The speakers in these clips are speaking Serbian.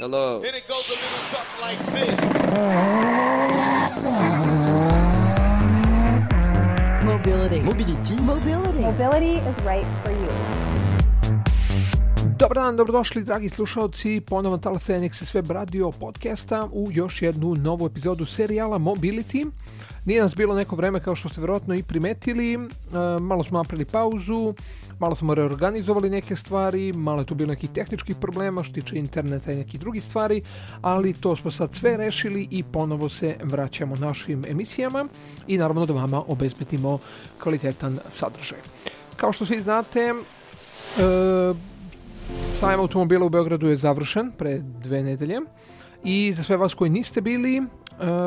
Hello. And it goes a little something like this. Mobility. Mobility. Mobility. Mobility is right for you. Dobar dan, dobrodošli dragi slušalci, ponovo talase NXS Web Radio podcasta u još jednu novu epizodu serijala Mobility. Nije nas bilo neko vreme kao što ste vjerojatno i primetili, e, malo smo napravili pauzu, malo smo reorganizovali neke stvari, malo je tu bilo nekih tehničkih problema što tiče interneta i nekih drugih stvari, ali to smo sad sve rešili i ponovo se vraćamo našim emisijama i naravno da vama obezbedimo kvalitetan sadržaj. Kao što svi znate, e, Sajam automobila u Beogradu je završen pre dve nedelje i za sve vas koji niste bili e,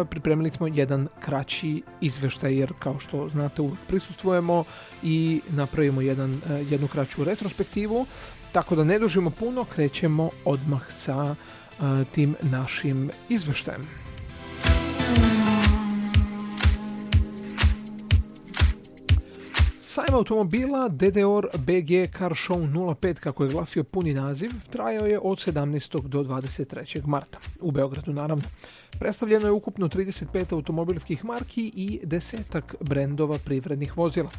pripremili smo jedan kraći izveštaj jer kao što znate uvek prisustvujemo i napravimo jedan, e, jednu kraću retrospektivu tako da ne dužimo puno krećemo odmah sa e, tim našim izveštajem. Sajam automobila DDOR BG Car Show 05, kako je glasio puni naziv, trajao je od 17. do 23. marta, u Beogradu naravno. Predstavljeno je ukupno 35 automobilskih marki i desetak brendova privrednih vozila.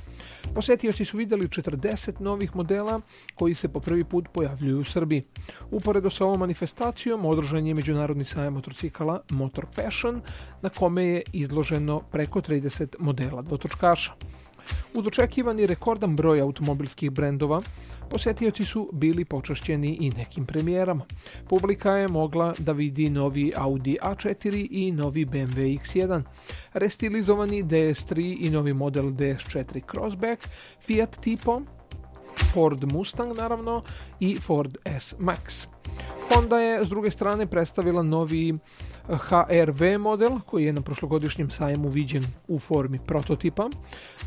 Posetioci su vidjeli 40 novih modela koji se po prvi put pojavljuju u Srbiji. Uporedo sa ovom manifestacijom održan je Međunarodni sajam motocikala Motor Passion na kome je izloženo preko 30 modela dvotočkaša. Uz očekivani rekordan broj automobilskih brendova, posetioci su bili počašćeni i nekim premijerama. Publika je mogla da vidi novi Audi A4 i novi BMW X1, restilizovani DS3 i novi model DS4 Crossback, Fiat Tipo, Ford Mustang naravno i Ford S Max. Honda je s druge strane predstavila novi HRV model koji je na prošlogodišnjem sajmu viđen u formi prototipa,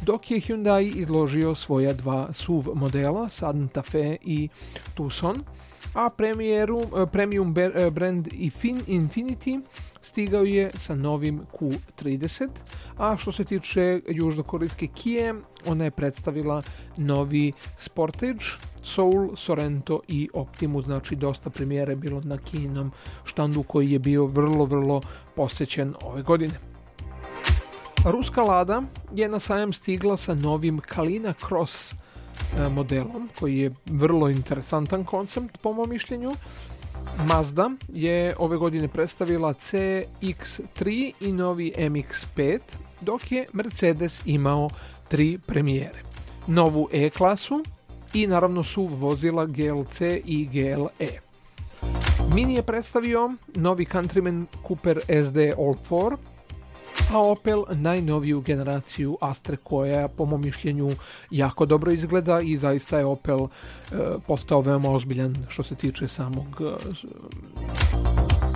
dok je Hyundai izložio svoja dva SUV modela Santa Fe i Tucson, a premijeru, premium brand Infinity stigao je sa novim Q30, a što se tiče južnokorejske Kia, ona je predstavila novi Sportage, Soul, Sorento i Optimus, znači dosta premijere bilo na kinom štandu koji je bio vrlo, vrlo posećen ove godine. Ruska Lada je na sajam stigla sa novim Kalina Cross modelom, koji je vrlo interesantan koncept po mom mišljenju. Mazda je ove godine predstavila CX-3 i novi MX-5, dok je Mercedes imao tri premijere. Novu E-klasu i naravno SUV vozila GLC i GLE. Mini je predstavio novi Countryman Cooper SD All 4, a Opel najnoviju generaciju Astre koja po mom mišljenju jako dobro izgleda i zaista je Opel e, postao veoma ozbiljan što se tiče samog e,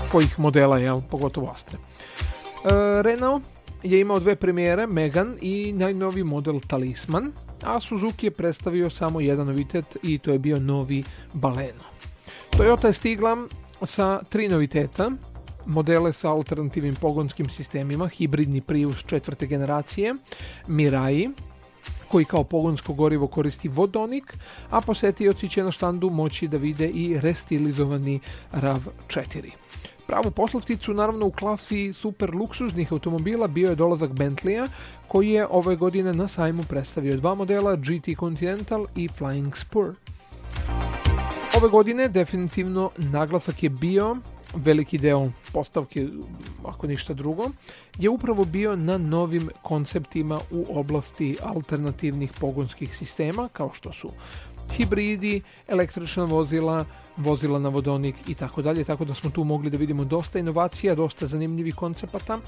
svojih modela, jel, pogotovo Astre. E, Renault je imao dve premijere, Megan i najnovi model Talisman, a Suzuki je predstavio samo jedan novitet i to je bio novi Baleno. Toyota je stigla sa tri noviteta, modele sa alternativnim pogonskim sistemima, hibridni Prius četvrte generacije, Mirai, koji kao pogonsko gorivo koristi vodonik, a posetioci će na štandu moći da vide i restilizovani RAV4. Pravu poslasticu naravno u klasi super luksuznih automobila bio je dolazak Bentleya koji je ove godine na sajmu predstavio dva modela GT Continental i Flying Spur. Ove godine definitivno naglasak je bio veliki deo postavke, ako ništa drugo, je upravo bio na novim konceptima u oblasti alternativnih pogonskih sistema, kao što su hibridi, električna vozila, vozila na vodonik i tako dalje, tako da smo tu mogli da vidimo dosta inovacija, dosta zanimljivih koncepata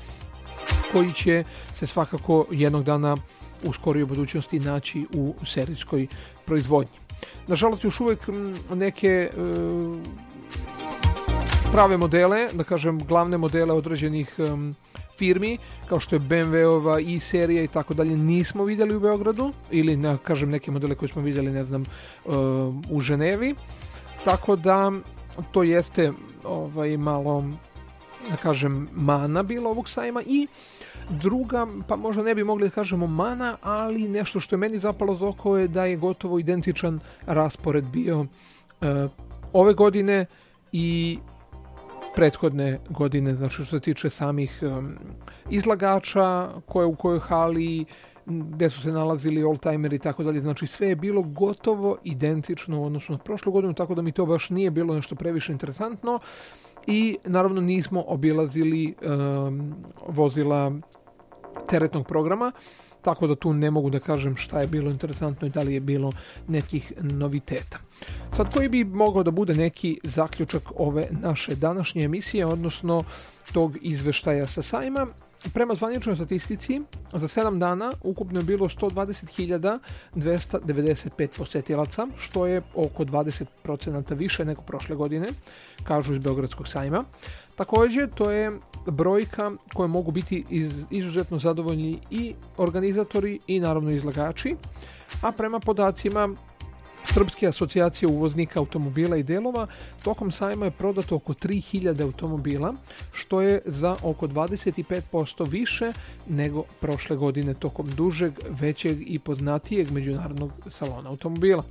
koji će se svakako jednog dana u skorijoj budućnosti naći u serijskoj proizvodnji. Nažalost, još uvijek neke e, prave modele, da kažem glavne modele određenih um, firmi, kao što je BMW-ova i serija i tako dalje, nismo vidjeli u Beogradu, ili na, kažem neke modele koje smo vidjeli, ne znam, uh, u Ženevi. Tako da to jeste ovaj, malo, da kažem, mana bila ovog sajma. I druga, pa možda ne bi mogli da kažemo mana, ali nešto što je meni zapalo za oko je da je gotovo identičan raspored bio uh, ove godine i prethodne godine, znači što se tiče samih izlagača, koje u kojoj hali, gdje su se nalazili oldtimeri i tako dalje. Znači sve je bilo gotovo identično u odnosu na prošlu godinu, tako da mi to baš nije bilo nešto previše interesantno. I naravno nismo obilazili vozila teretnog programa, tako da tu ne mogu da kažem šta je bilo interesantno i da li je bilo nekih noviteta. Sad koji bi mogao da bude neki zaključak ove naše današnje emisije, odnosno tog izveštaja sa sajma, Prema zvaničnoj statistici, za 7 dana ukupno je bilo 120.295 posjetilaca, što je oko 20% više nego prošle godine, kažu iz Beogradskog sajma. Također, to je brojka koje mogu biti izuzetno zadovoljni i organizatori i naravno izlagači, a prema podacima Srpske asocijacije uvoznika automobila i delova tokom sajma je prodato oko 3000 automobila, što je za oko 25% više nego prošle godine tokom dužeg, većeg i poznatijeg međunarodnog salona automobila.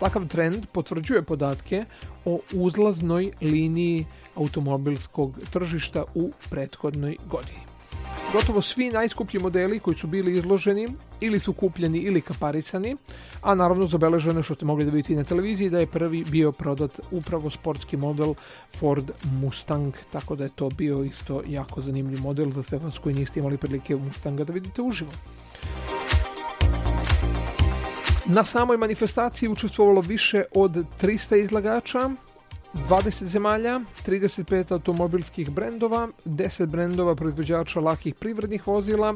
Takav trend potvrđuje podatke o uzlaznoj liniji automobilskog tržišta u prethodnoj godini. Gotovo svi najskuplji modeli koji su bili izloženi ili su kupljeni ili kaparisani, a naravno zabeleženo što ste mogli da vidite na televiziji da je prvi bio prodat upravo sportski model Ford Mustang, tako da je to bio isto jako zanimljiv model za sve vas koji niste imali prilike Mustanga da vidite uživo. Na samoj manifestaciji učestvovalo više od 300 izlagača, 20 zemalja, 35 automobilskih brendova, 10 brendova proizvođača lakih privrednih vozila,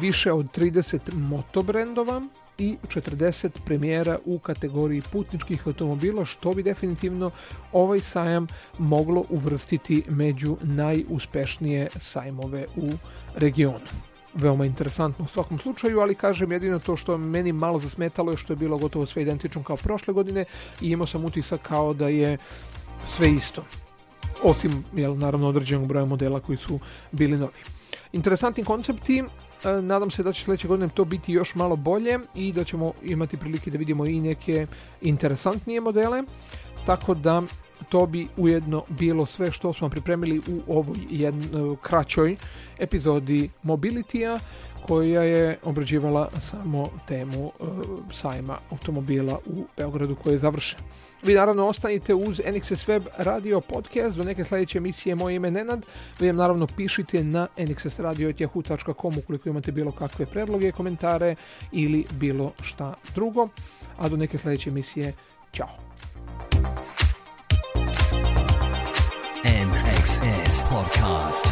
više od 30 moto brendova i 40 premijera u kategoriji putničkih automobila, što bi definitivno ovaj sajam moglo uvrstiti među najuspešnije sajmove u regionu. Veoma interesantno u svakom slučaju, ali kažem jedino to što meni malo zasmetalo je što je bilo gotovo sve identično kao prošle godine i imao sam utisak kao da je sve isto. Osim, jel, naravno, određenog broja modela koji su bili novi. Interesantni koncepti, e, nadam se da će sljedeće godine to biti još malo bolje i da ćemo imati prilike da vidimo i neke interesantnije modele, tako da to bi ujedno bilo sve što smo pripremili u ovoj jednoj kraćoj epizodi Mobilitija koja je obrađivala samo temu e, sajma automobila u Beogradu koji je završen. Vi naravno ostanite uz NXS Web radio podcast do neke sljedeće emisije moje ime Nenad. Vi nam naravno pišite na nxsradio.com ukoliko imate bilo kakve predloge, komentare ili bilo šta drugo. A do neke sljedeće emisije, ćao. NXS Podcast.